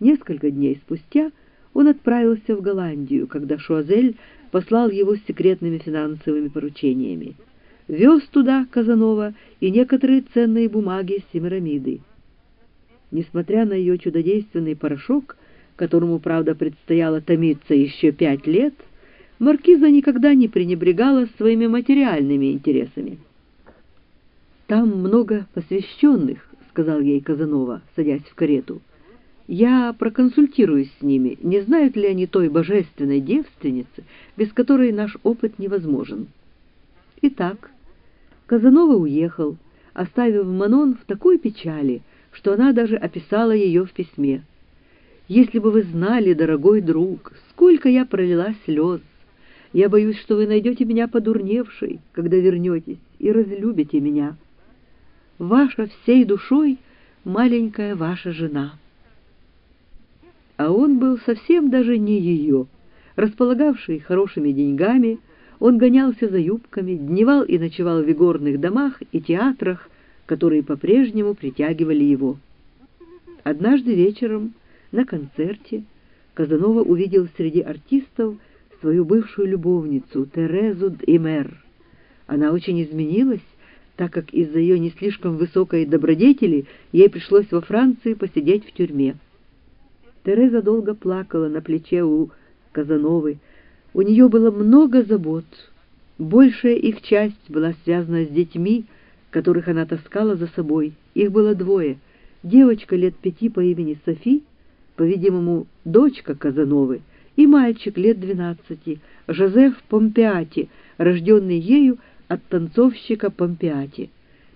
Несколько дней спустя он отправился в Голландию, когда Шуазель послал его с секретными финансовыми поручениями. Вез туда Казанова и некоторые ценные бумаги Семирамиды. Несмотря на ее чудодейственный порошок, которому, правда, предстояло томиться еще пять лет, маркиза никогда не пренебрегала своими материальными интересами. «Там много посвященных», — сказал ей Казанова, садясь в карету. «Я проконсультируюсь с ними, не знают ли они той божественной девственницы, без которой наш опыт невозможен». Итак, Казанова уехал, оставив Манон в такой печали, что она даже описала ее в письме. «Если бы вы знали, дорогой друг, сколько я пролила слез! Я боюсь, что вы найдете меня подурневшей, когда вернетесь, и разлюбите меня. Ваша всей душой маленькая ваша жена». А он был совсем даже не ее, располагавший хорошими деньгами, он гонялся за юбками, дневал и ночевал в игорных домах и театрах, которые по-прежнему притягивали его. Однажды вечером на концерте Казанова увидел среди артистов свою бывшую любовницу Терезу Д'Имер. Она очень изменилась, так как из-за ее не слишком высокой добродетели ей пришлось во Франции посидеть в тюрьме. Тереза долго плакала на плече у Казановой. У нее было много забот. Большая их часть была связана с детьми, которых она таскала за собой. Их было двое. Девочка лет пяти по имени Софи, по-видимому, дочка Казановы, и мальчик лет двенадцати, Жозеф Помпеати, рожденный ею от танцовщика Помпеати.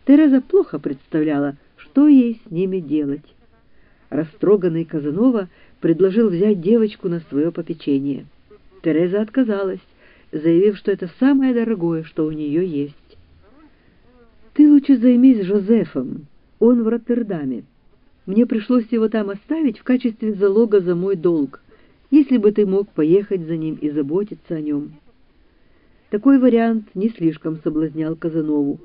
Тереза плохо представляла, что ей с ними делать. Растроганный Казанова предложил взять девочку на свое попечение. Тереза отказалась, заявив, что это самое дорогое, что у нее есть. «Ты лучше займись Жозефом, он в Роттердаме. Мне пришлось его там оставить в качестве залога за мой долг, если бы ты мог поехать за ним и заботиться о нем». Такой вариант не слишком соблазнял Казанову,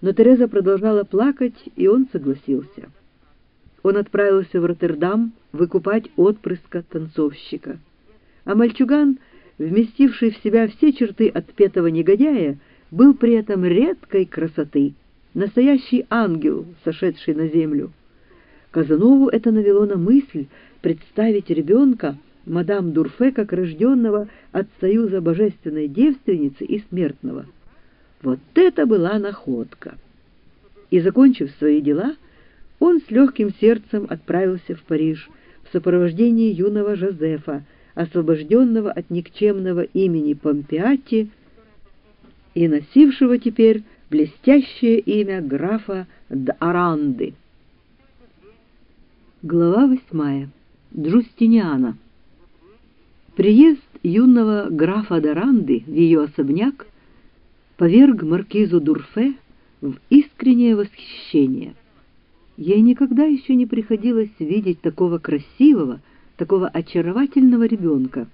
но Тереза продолжала плакать, и он согласился. Он отправился в Роттердам выкупать отпрыска танцовщика. А мальчуган, вместивший в себя все черты отпетого негодяя, был при этом редкой красоты — настоящий ангел, сошедший на землю. Казанову это навело на мысль представить ребенка, мадам Дурфе, как рожденного от союза божественной девственницы и смертного. Вот это была находка! И, закончив свои дела, он с легким сердцем отправился в Париж в сопровождении юного Жозефа, освобожденного от никчемного имени Помпиати и носившего теперь блестящее имя графа Д'Аранды. Глава восьмая. Джустиниана. Приезд юного графа Д'Аранды в ее особняк поверг маркизу Дурфе в искреннее восхищение. Ей никогда еще не приходилось видеть такого красивого, такого очаровательного ребенка.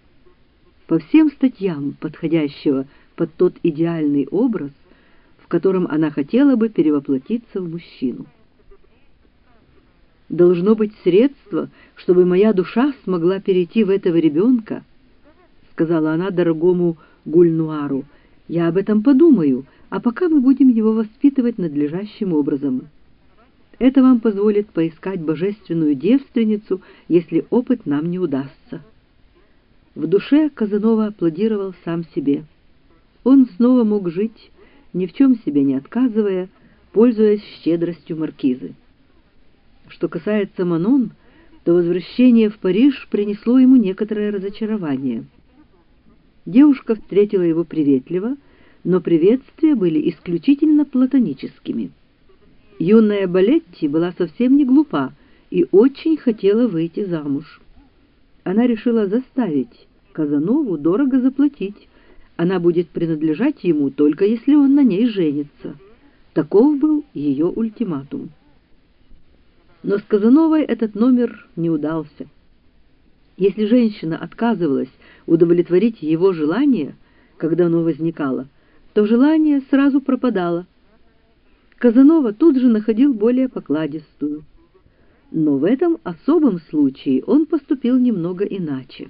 По всем статьям, подходящего под тот идеальный образ, котором она хотела бы перевоплотиться в мужчину. «Должно быть средство, чтобы моя душа смогла перейти в этого ребенка», — сказала она дорогому Гульнуару. «Я об этом подумаю, а пока мы будем его воспитывать надлежащим образом. Это вам позволит поискать божественную девственницу, если опыт нам не удастся». В душе Казанова аплодировал сам себе. Он снова мог жить, ни в чем себе не отказывая, пользуясь щедростью маркизы. Что касается Манон, то возвращение в Париж принесло ему некоторое разочарование. Девушка встретила его приветливо, но приветствия были исключительно платоническими. Юная Балетти была совсем не глупа и очень хотела выйти замуж. Она решила заставить Казанову дорого заплатить, она будет принадлежать ему только если он на ней женится. Таков был ее ультиматум. Но с Казановой этот номер не удался. Если женщина отказывалась удовлетворить его желание, когда оно возникало, то желание сразу пропадало. Казанова тут же находил более покладистую. Но в этом особом случае он поступил немного иначе.